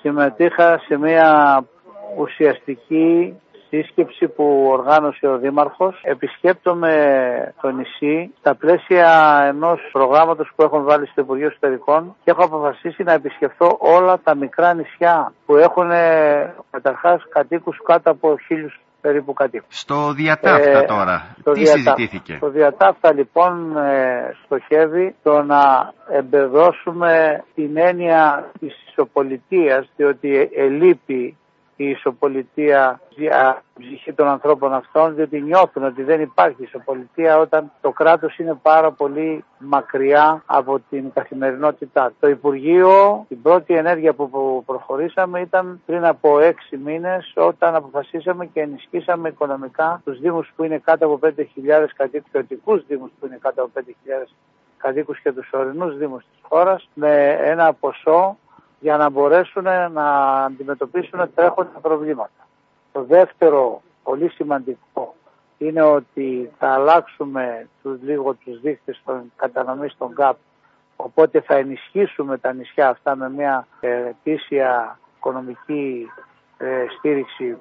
Συμμετείχα σε μια ουσιαστική σύσκεψη που οργάνωσε ο Δήμαρχος. Επισκέπτομαι το νησί στα πλαίσια ενός προγράμματος που έχουν βάλει στο Υπουργείο Εσωτερικών και έχω αποφασίσει να επισκεφθώ όλα τα μικρά νησιά που έχουν καταρχάς κατοίκους κάτω από χίλιους περίπου κατοίκους. Στο διατάφτα ε, τώρα, στο τι διατάφτα. συζητήθηκε; Στο διατάφτα λοιπόν ε, στοχεύει το να εμπεδώσουμε την έννοια της ισοπολιτείας διότι ελείπει η ισοπολιτεία ψυχή των ανθρώπων αυτών, διότι νιώθουν ότι δεν υπάρχει ισοπολιτεία όταν το κράτος είναι πάρα πολύ μακριά από την καθημερινότητά. Το Υπουργείο, την πρώτη ενέργεια που προχωρήσαμε ήταν πριν από έξι μήνες όταν αποφασίσαμε και ενισχύσαμε οικονομικά τους Δήμους που είναι κάτω από 5.000 κατοίκους, ποιοτικούς Δήμους που είναι κάτω από 5.000 κατοίκους και τους ορεινούς Δήμους της χώρας με ένα ποσό για να μπορέσουν να αντιμετωπίσουν τρέχοντα προβλήματα. Το δεύτερο πολύ σημαντικό είναι ότι θα αλλάξουμε τους, λίγο τους δείχτες των κατανομής των ΚΑΠ οπότε θα ενισχύσουμε τα νησιά αυτά με μια ετήσια οικονομική ε, στήριξη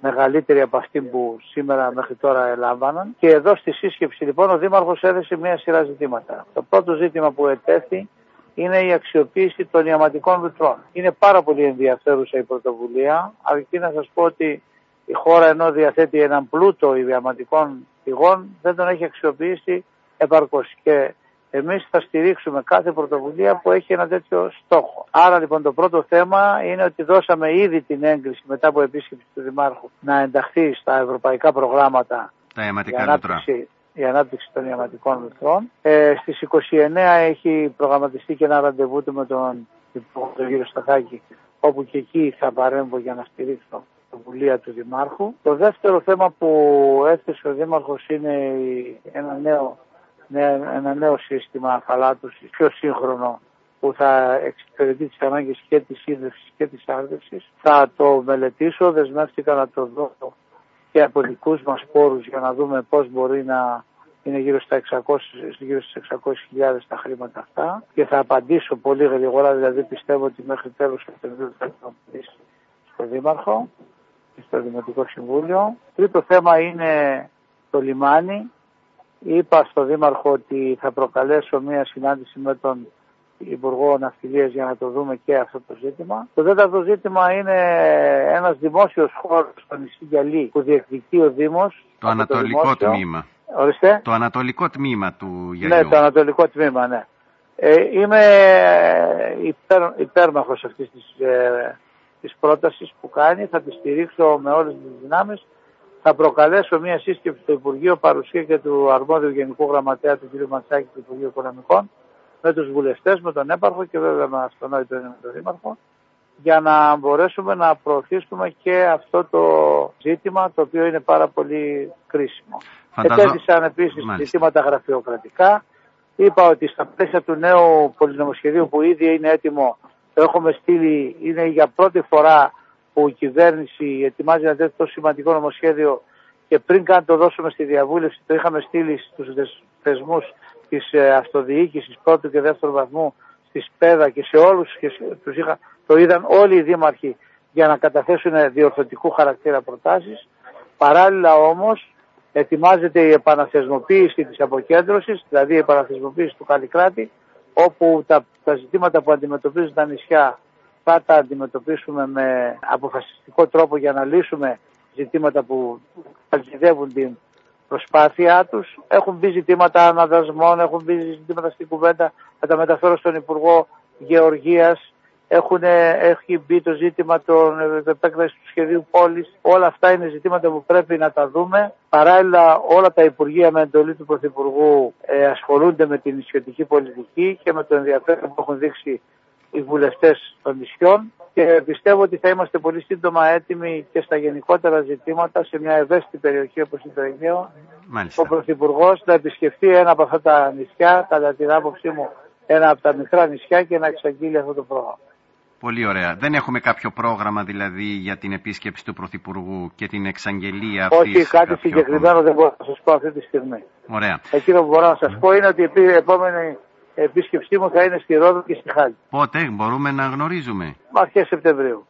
μεγαλύτερη από αυτή που σήμερα μέχρι τώρα ελάμβαναν. Και εδώ στη σύσκεψη λοιπόν ο Δήμαρχος έδεσε μια σειρά ζητήματα. Το πρώτο ζήτημα που ετέθη είναι η αξιοποίηση των ιαματικών λουτρών. Είναι πάρα πολύ ενδιαφέρουσα η πρωτοβουλία, αρκεί να σας πω ότι η χώρα ενώ διαθέτει έναν πλούτο ιαματικών πηγών δεν τον έχει αξιοποιήσει επαρκώς και εμείς θα στηρίξουμε κάθε πρωτοβουλία που έχει ένα τέτοιο στόχο. Άρα λοιπόν το πρώτο θέμα είναι ότι δώσαμε ήδη την έγκριση μετά από επίσκεψη του Δημάρχου να ενταχθεί στα ευρωπαϊκά προγράμματα τα αιματικά ανάπτυξη, η ανάπτυξη των ιαματικών λουτρών. Ε, στις 29 έχει προγραμματιστεί και ένα ραντεβού του με τον υπουργό τον κύριο Σταθάκη όπου και εκεί θα παρέμβω για να στηρίξω πρωτοβουλία του Δημάρχου. Το δεύτερο θέμα που έθεσε ο Δήμαρχος είναι ένα νέο, ένα νέο σύστημα αφαλάτωσης, πιο σύγχρονο που θα εξυπηρετεί τις ανάγκες και της ίδρυσης και της άρδευσης. Θα το μελετήσω, δεσμεύτηκα να το δω και από δικούς μας πόρους για να δούμε πώς μπορεί να είναι γύρω στα 600, γύρω στις 600.000 τα χρήματα αυτά και θα απαντήσω πολύ γρήγορα, δηλαδή πιστεύω ότι μέχρι τέλος Σεπτεμβρίου θα απαντήσει στο Δήμαρχο και στο Δημοτικό Συμβούλιο. Τρίτο θέμα είναι το λιμάνι. Είπα στο Δήμαρχο ότι θα προκαλέσω μια συνάντηση με τον Υπουργό Ναυτιλίας για να το δούμε και αυτό το ζήτημα. Το τέταρτο ζήτημα είναι ένας δημόσιος χώρος στο νησί Γιαλή που διεκδικεί ο Δήμος. Το ανατολικό το τμήμα. Ορίστε. Το ανατολικό τμήμα του Γιαλιού. Ναι, το ανατολικό τμήμα, ναι. Ε, είμαι υπέρ, υπέρμαχος αυτής της, ε, της πρότασης που κάνει, θα τη στηρίξω με όλες τις δυνάμεις. Θα προκαλέσω μια σύσκεψη στο Υπουργείο παρουσία και του αρμόδιου Γενικού Γραμματέα του κ. Ματσάκη του Υπουργείου Οικονομικών με τους βουλευτές, με τον έπαρχο και βέβαια με αυτονόητο είναι με τον δήμαρχο για να μπορέσουμε να προωθήσουμε και αυτό το ζήτημα το οποίο είναι πάρα πολύ κρίσιμο. Φανταζώ... Ετέθησαν επίσης ζητήματα γραφειοκρατικά. Είπα ότι στα πλαίσια του νέου πολυνομοσχεδίου που ήδη είναι έτοιμο το έχουμε στείλει, είναι για πρώτη φορά που η κυβέρνηση ετοιμάζει ένα τέτοιο σημαντικό νομοσχέδιο και πριν καν το δώσουμε στη διαβούλευση το είχαμε στείλει στους θεσμούς της ε, αυτοδιοίκησης πρώτου και δεύτερου βαθμού στη ΣΠΕΔΑ και σε όλους και τους είχα, το είδαν όλοι οι δήμαρχοι για να καταθέσουν διορθωτικού χαρακτήρα προτάσεις. Παράλληλα όμως ετοιμάζεται η επαναθεσμοποίηση της αποκέντρωσης, δηλαδή η επαναθεσμοποίηση του Καλλικράτη, όπου τα, τα ζητήματα που αντιμετωπίζουν τα νησιά θα τα αντιμετωπίσουμε με αποφασιστικό τρόπο για να λύσουμε ζητήματα που καλυδεύουν την προσπάθειά τους. Έχουν μπει ζητήματα αναδασμών, έχουν μπει ζητήματα στην κουβέντα, θα τα μεταφέρω στον Υπουργό Γεωργίας. Έχουν, έχει μπει το ζήτημα των επέκταση του σχεδίου πόλης. Όλα αυτά είναι ζητήματα που πρέπει να τα δούμε. Παράλληλα όλα τα Υπουργεία με εντολή του Πρωθυπουργού ε, ασχολούνται με την νησιωτική πολιτική και με το ενδιαφέρον που έχουν δείξει οι βουλευτές των νησιών και πιστεύω ότι θα είμαστε πολύ σύντομα έτοιμοι και στα γενικότερα ζητήματα σε μια ευαίσθητη περιοχή όπως είναι το Αιγαίο. Ο Πρωθυπουργός να επισκεφτεί ένα από αυτά τα νησιά, κατά την άποψή μου ένα από τα μικρά νησιά και να εξαγγείλει αυτό το πρόγραμμα. Πολύ ωραία. Δεν έχουμε κάποιο πρόγραμμα δηλαδή για την επίσκεψη του Πρωθυπουργού και την εξαγγελία αυτής. Όχι, κάτι συγκεκριμένο δεν μπορώ να σας πω αυτή τη στιγμή. Ωραία. Εκείνο που μπορώ να σας πω είναι ότι η επόμενη επίσκεψή μου θα είναι στη Ρόδο και στη Χάλη. Πότε μπορούμε να γνωρίζουμε; Αρχές Σεπτεμβρίου.